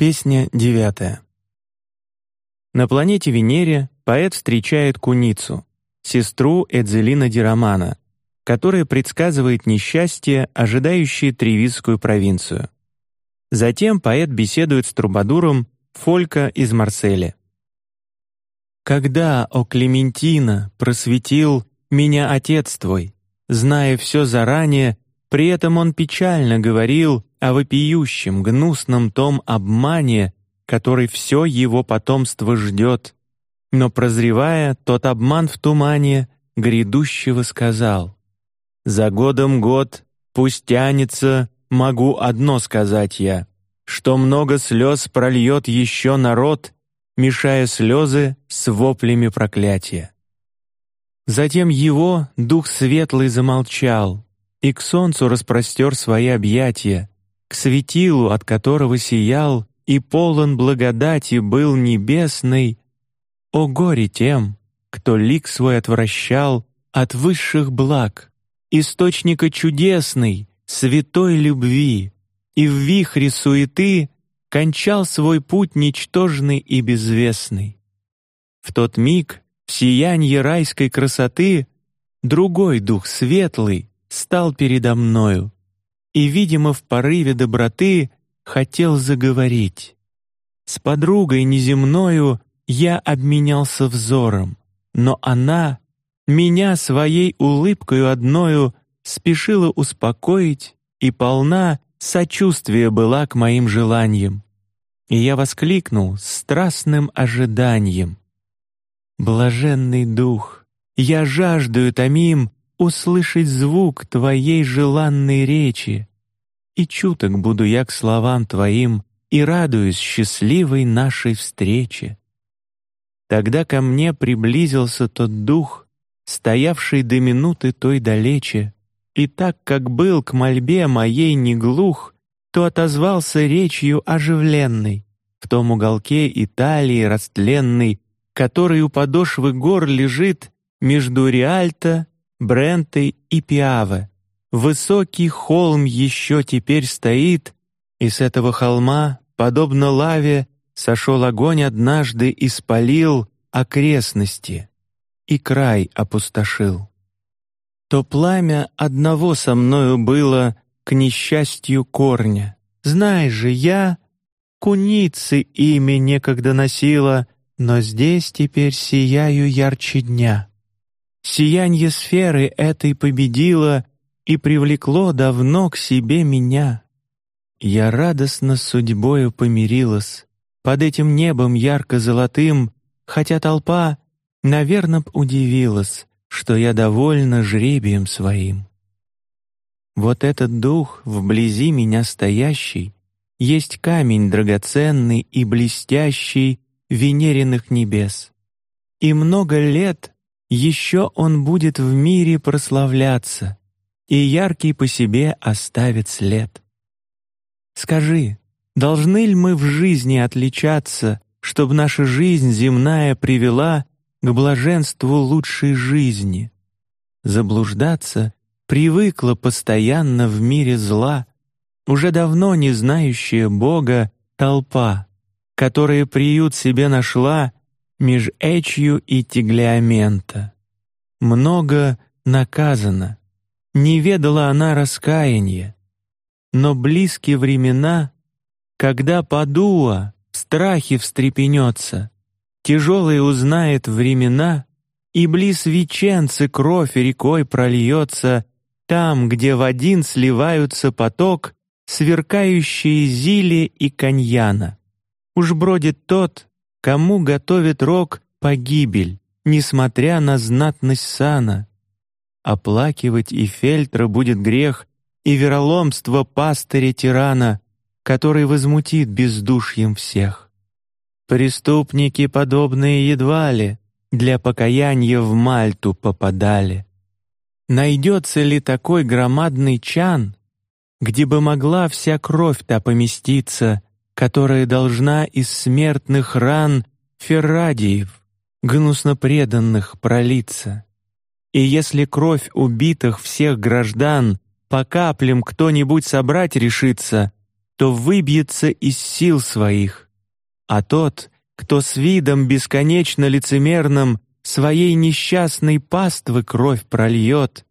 Песня девятая. На планете Венере поэт встречает куницу, сестру Эдзелина Диромана, которая предсказывает несчастье, ожидающее Тревизскую провинцию. Затем поэт беседует с трубадуром Фолька из Марселя. Когда, о Клементина, просветил меня отец твой, зная все заранее, при этом он печально говорил о вопиющем, гнусном том обмане, который все его потомство ждет. Но прозревая тот обман в тумане, грядущего сказал: за годом год пусть тянется, могу одно сказать я, что много слез прольет еще народ, мешая слезы с воплями проклятия. Затем его дух светлый замолчал, и к солнцу распростер свои объятия, к светилу, от которого сиял и полон благодати был небесный. О горе тем, кто лик свой отвращал от высших благ, источника чудесной, святой любви, и в вихре суеты кончал свой путь ничтожный и безвестный. В тот миг в сиянье райской красоты другой дух светлый стал передо мною и, видимо, в порыве доброты хотел заговорить. С подругой неземною я обменялся взором, но она меня своей улыбкою одною спешила успокоить и полна сочувствия была к моим желаниям. И я воскликнул страстным ожиданием: Блаженный дух, я жаждаю томим услышать звук твоей желанной речи, и чуток буду я к словам твоим и радуюсь счастливой нашей встрече. Тогда ко мне приблизился тот дух, стоявший до минуты той далече, и так как был к мольбе моей не глух, то отозвался речью оживленной в том уголке Италии растленной, который у подошвы гор лежит между Риальто Брентой и Пиаве. Высокий холм еще теперь стоит, и с этого холма, подобно лаве, сошел огонь однажды и спалил окрестности, и край опустошил. То пламя одного со мною было к несчастью корня. Знаешь же, я куницы имя некогда носила, но здесь теперь сияю ярче дня. Сиянье сферы этой победило и привлекло давно к себе меня. Я радостно с судьбою помирилась под этим небом ярко-золотым, хотя толпа, наверно, б удивилась, что я довольна жребием своим. Вот этот дух вблизи меня стоящий есть камень драгоценный и блестящий венериных небес, и много лет еще он будет в мире прославляться, и яркий по себе оставит след. Скажи, должны ли мы в жизни отличаться, чтобы наша жизнь земная привела к блаженству лучшей жизни? Заблуждаться привыкла постоянно в мире зла, уже давно не знающая Бога толпа, которая приют себе нашла меж Эчью и Тиглеамента. Много наказано, не ведала она раскаяния, но близкие времена, когда Падуа в страхе встрепенется, тяжелые узнает времена, и близ Веченцы кровь рекой прольется, там, где в один сливаются поток сверкающие зили и каньяна. Уж бродит тот, Кому готовит рок погибель, несмотря на знатность сана? Оплакивать и фельтра будет грех, и вероломство пастыря тирана, который возмутит бездушьем всех. Преступники подобные едва ли для покаяния в Мальту попадали. Найдется ли такой громадный чан, где бы могла вся кровь та поместиться, которая должна из смертных ран Феррадиев, гнусно преданных, пролиться. И если кровь убитых всех граждан по каплям кто-нибудь собрать решится, то выбьется из сил своих, а тот, кто с видом бесконечно лицемерным своей несчастной паствы кровь прольет,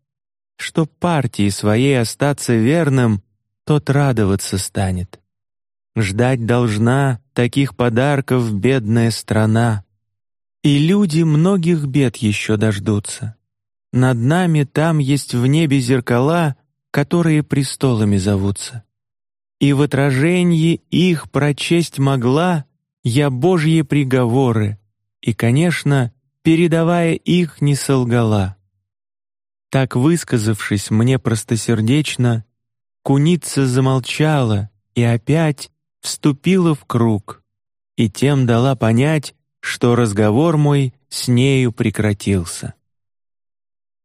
что партии своей остаться верным, тот радоваться станет. Ждать должна таких подарков бедная страна, и люди многих бед еще дождутся. Над нами там есть в небе зеркала, которые престолами зовутся. И в отражении их прочесть могла я Божьи приговоры, и, конечно, передавая их, не солгала. Так высказавшись мне простосердечно, куница замолчала и опять вступила в круг, и тем дала понять, что разговор мой с нею прекратился.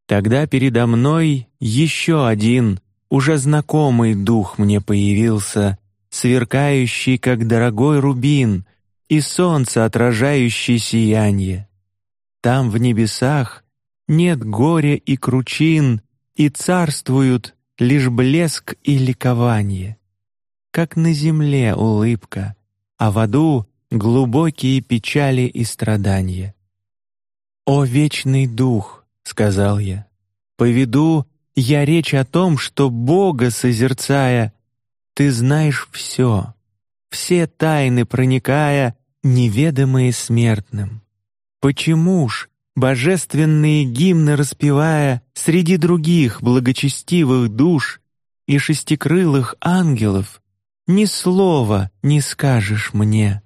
Тогда передо мной еще один уже знакомый дух мне появился, сверкающий как дорогой рубин и солнце отражающий сияние. Там в небесах нет горя и кручин, и царствуют лишь блеск и ликование. Как на земле улыбка, а в аду глубокие печали и страдания. О вечный дух, сказал я, поведу я речь о том, что Бога созерцая, ты знаешь все, все тайны проникая, неведомые смертным. Почему ж божественные гимны распевая среди других благочестивых душ и шестикрылых ангелов, ни слова не скажешь мне?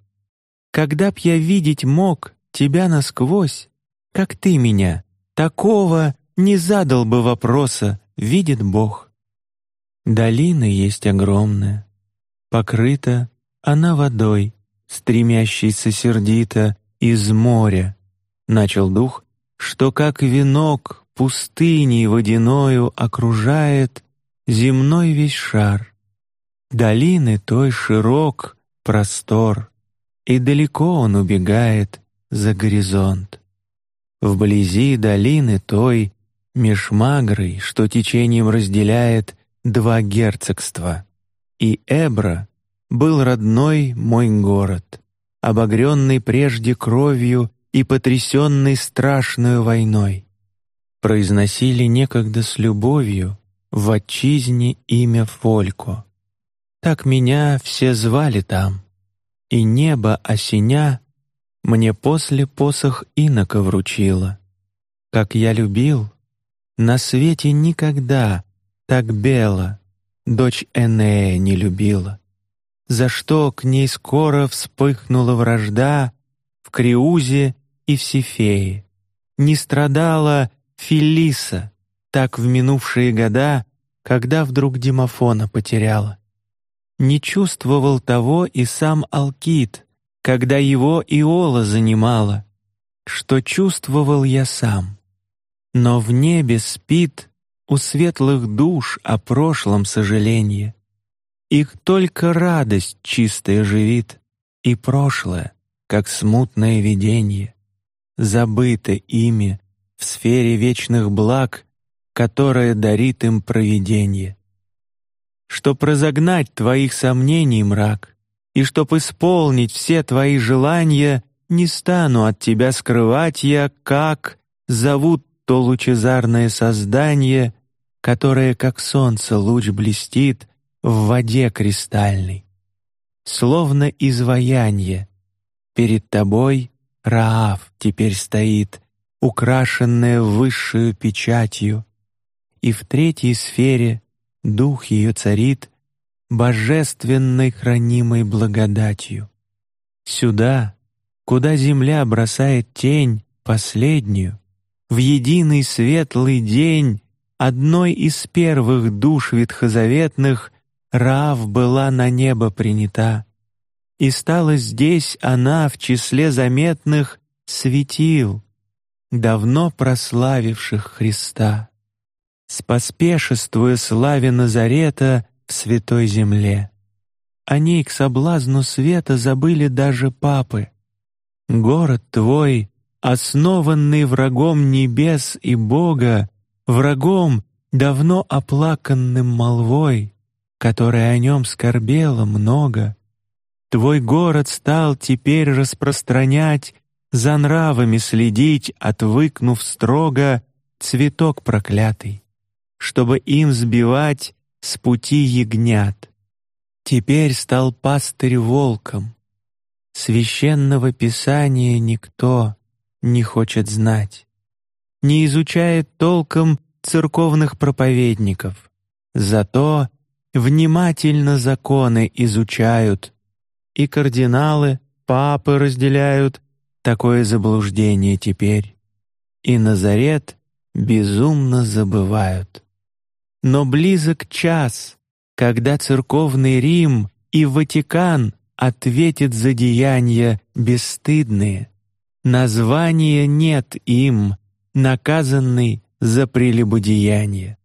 Когда б я видеть мог тебя насквозь, как ты меня, такого не задал бы вопроса, видит Бог. Долина есть огромная, покрыта она водой, стремящейся сердито из моря. Начал дух, что как венок пустыней водяною окружает земной весь шар. Долины той широк простор, и далеко он убегает за горизонт. Вблизи долины той меж что течением разделяет два герцогства, и Эбра был родной мой город, обогренный прежде кровью и потрясенный страшной войной. Произносили некогда с любовью в отчизне имя Фолько. Так меня все звали там и небо осеня мне после посох инока вручило. Как я любил, на свете никогда так бело дочь Энея не любила. За что к ней скоро вспыхнула вражда в Криузе и в Сифее. Не страдала Филиса так в минувшие года, когда вдруг Димофона потеряла. Не чувствовал того и сам Алкид, когда его Иола занимала, что чувствовал я сам. Но в небе спит у светлых душ о прошлом сожаление. Их только радость чистая живит, и прошлое, как смутное видение, забыто ими в сфере вечных благ, которое дарит им провидение чтоб разогнать твоих сомнений мрак, и чтоб исполнить все твои желания, не стану от тебя скрывать я, как зовут то лучезарное создание, которое как солнце луч блестит в воде кристальной, словно изваяние. Перед тобой Раав теперь стоит, украшенная высшую печатью, и в третьей сфере дух ее царит божественной хранимой благодатью. Сюда, куда земля бросает тень последнюю, в единый светлый день одной из первых душ ветхозаветных Рав была на небо принята, и стала здесь она в числе заметных светил, давно прославивших Христа споспешествуя славе Назарета в святой земле. Они к соблазну света забыли даже папы. Город твой, основанный врагом небес и Бога, врагом давно оплаканным молвой, которая о нем скорбела много. Твой город стал теперь распространять, за нравами следить, отвыкнув строго цветок проклятый, чтобы им сбивать с пути ягнят. Теперь стал пастырь волком. Священного писания никто не хочет знать, не изучает толком церковных проповедников, зато внимательно законы изучают, и кардиналы, папы разделяют такое заблуждение теперь, и Назарет безумно забывают. Но близок час, когда церковный Рим и Ватикан ответит за деяния бесстыдные. Названия нет им, наказанный за прелюбодеяние.